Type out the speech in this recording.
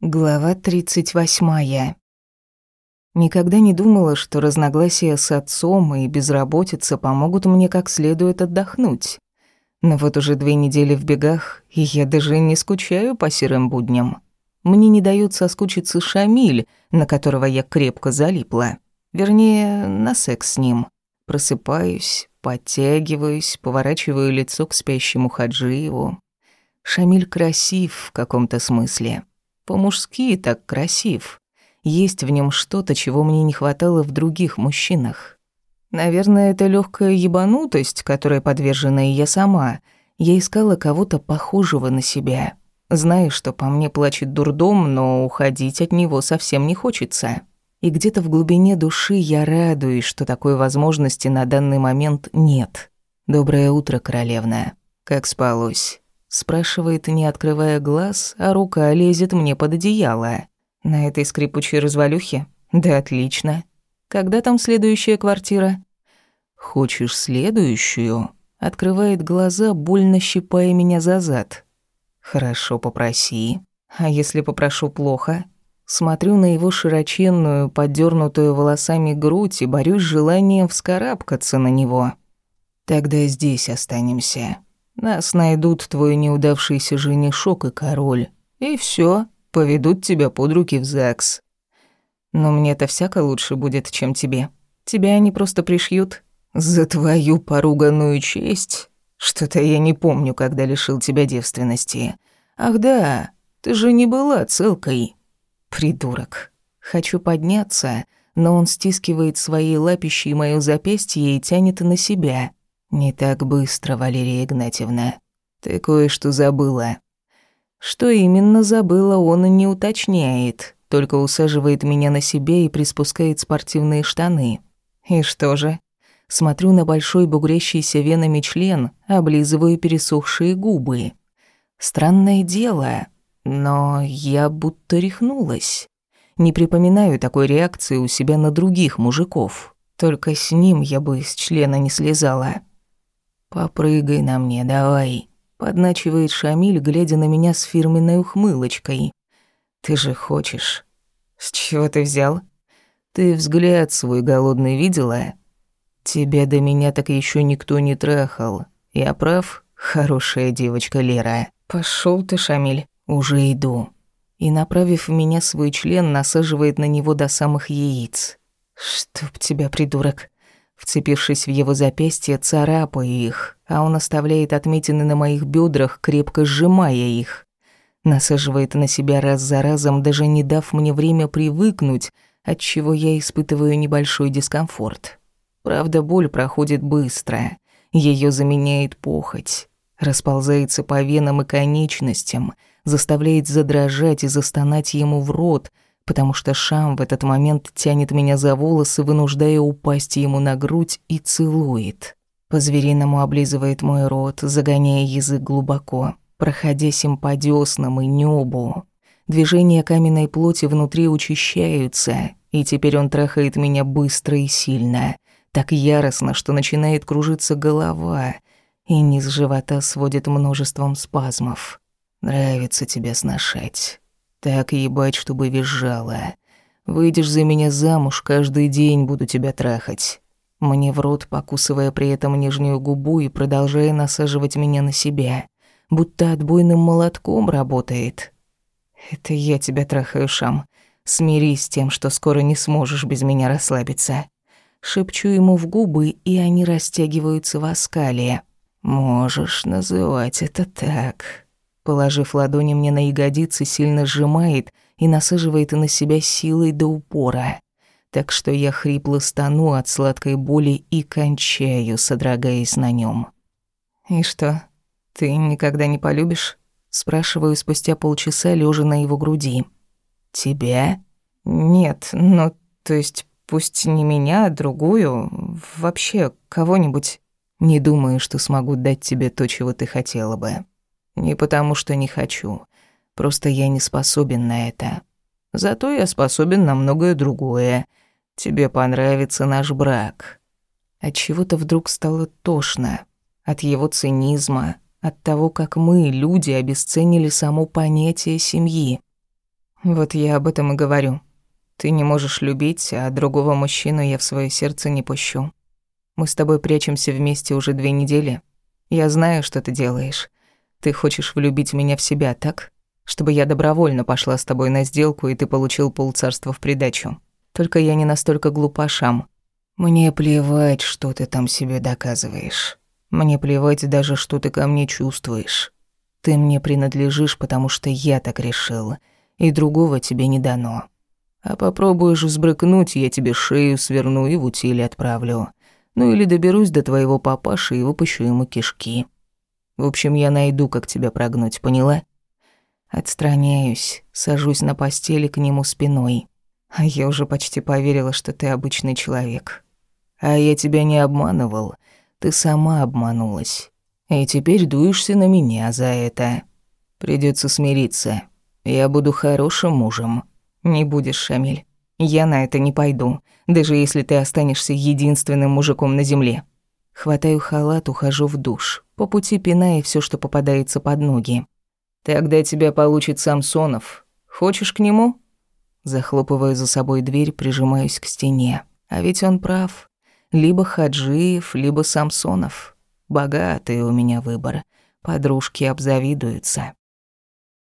Глава 38. Никогда не думала, что разногласия с отцом и безработица помогут мне как следует отдохнуть. Но вот уже две недели в бегах, и я даже не скучаю по серым будням. Мне не дает соскучиться Шамиль, на которого я крепко залипла. Вернее, на секс с ним. Просыпаюсь, подтягиваюсь, поворачиваю лицо к спящему Хаджиеву. Шамиль красив в каком-то смысле. По-мужски так красив. Есть в нем что-то, чего мне не хватало в других мужчинах. Наверное, это легкая ебанутость, которой подвержена и я сама. Я искала кого-то похожего на себя. Знаю, что по мне плачет дурдом, но уходить от него совсем не хочется. И где-то в глубине души я радуюсь, что такой возможности на данный момент нет. Доброе утро, королевна. Как спалось? Спрашивает, не открывая глаз, а рука лезет мне под одеяло. На этой скрипучей развалюхе? Да отлично. Когда там следующая квартира? Хочешь следующую? Открывает глаза, больно щипая меня за зад. Хорошо, попроси. А если попрошу плохо? Смотрю на его широченную, подернутую волосами грудь и борюсь с желанием вскарабкаться на него. Тогда здесь останемся. Нас найдут твой неудавшийся женишок и король. И все, поведут тебя под руки в ЗАГС. Но мне-то всяко лучше будет, чем тебе. Тебя они просто пришьют. За твою поруганную честь. Что-то я не помню, когда лишил тебя девственности. Ах да, ты же не была целкой. Придурок. Хочу подняться, но он стискивает своей лапищей моё запястье и тянет на себя. «Не так быстро, Валерия Игнатьевна. Ты кое-что забыла». Что именно забыла, он и не уточняет, только усаживает меня на себе и приспускает спортивные штаны. И что же? Смотрю на большой бугрящийся венами член, облизываю пересохшие губы. Странное дело, но я будто рехнулась. Не припоминаю такой реакции у себя на других мужиков. Только с ним я бы с члена не слезала. «Попрыгай на мне, давай», — подначивает Шамиль, глядя на меня с фирменной ухмылочкой. «Ты же хочешь». «С чего ты взял?» «Ты взгляд свой голодный видела?» «Тебя до меня так еще никто не трахал. Я прав, хорошая девочка Лера?» Пошел ты, Шамиль, уже иду». И, направив в меня свой член, насаживает на него до самых яиц. «Чтоб тебя, придурок!» Вцепившись в его запястье, царапаю их, а он оставляет отметины на моих бедрах, крепко сжимая их. Насаживает на себя раз за разом, даже не дав мне время привыкнуть, от чего я испытываю небольшой дискомфорт. Правда, боль проходит быстро. Ее заменяет похоть. Расползается по венам и конечностям, заставляет задрожать и застонать ему в рот — потому что Шам в этот момент тянет меня за волосы, вынуждая упасть ему на грудь и целует. По-звериному облизывает мой рот, загоняя язык глубоко, проходясь им по дёснам и небу. Движения каменной плоти внутри учащаются, и теперь он трахает меня быстро и сильно, так яростно, что начинает кружиться голова, и низ живота сводит множеством спазмов. Нравится тебя сношать. Так ебать, чтобы визжала. Выйдешь за меня замуж, каждый день буду тебя трахать. Мне в рот, покусывая при этом нижнюю губу и продолжая насаживать меня на себя, будто отбойным молотком работает. Это я тебя трахаю, Шам. Смирись с тем, что скоро не сможешь без меня расслабиться. Шепчу ему в губы, и они растягиваются в оскале. Можешь называть это так. Положив ладони мне на ягодицы, сильно сжимает и насаживает на себя силой до упора. Так что я хрипло стану от сладкой боли и кончаю, содрогаясь на нем. «И что, ты никогда не полюбишь?» Спрашиваю спустя полчаса, лежа на его груди. «Тебя?» «Нет, ну, то есть, пусть не меня, а другую, вообще кого-нибудь. Не думаю, что смогу дать тебе то, чего ты хотела бы». Не потому что не хочу. Просто я не способен на это. Зато я способен на многое другое. Тебе понравится наш брак. От чего-то вдруг стало тошно. От его цинизма, от того, как мы, люди, обесценили само понятие семьи. Вот я об этом и говорю. Ты не можешь любить, а другого мужчину я в свое сердце не пущу. Мы с тобой прячемся вместе уже две недели. Я знаю, что ты делаешь. Ты хочешь влюбить меня в себя, так? Чтобы я добровольно пошла с тобой на сделку, и ты получил полцарства в придачу. Только я не настолько глупа, Шам. Мне плевать, что ты там себе доказываешь. Мне плевать даже, что ты ко мне чувствуешь. Ты мне принадлежишь, потому что я так решил, и другого тебе не дано. А попробуешь взбрыкнуть, я тебе шею сверну и в утиль отправлю. Ну или доберусь до твоего папаши и выпущу ему кишки. В общем, я найду, как тебя прогнуть, поняла? Отстраняюсь, сажусь на постели к нему спиной. А я уже почти поверила, что ты обычный человек. А я тебя не обманывал. Ты сама обманулась. И теперь дуешься на меня за это. Придется смириться. Я буду хорошим мужем. Не будешь, Шамиль. Я на это не пойду, даже если ты останешься единственным мужиком на земле. Хватаю халат, ухожу в душ, по пути пиная все, что попадается под ноги. Тогда тебя получит Самсонов. Хочешь к нему? Захлопываю за собой дверь, прижимаюсь к стене. А ведь он прав. Либо Хаджиев, либо Самсонов. Богатый у меня выбор. Подружки обзавидуются.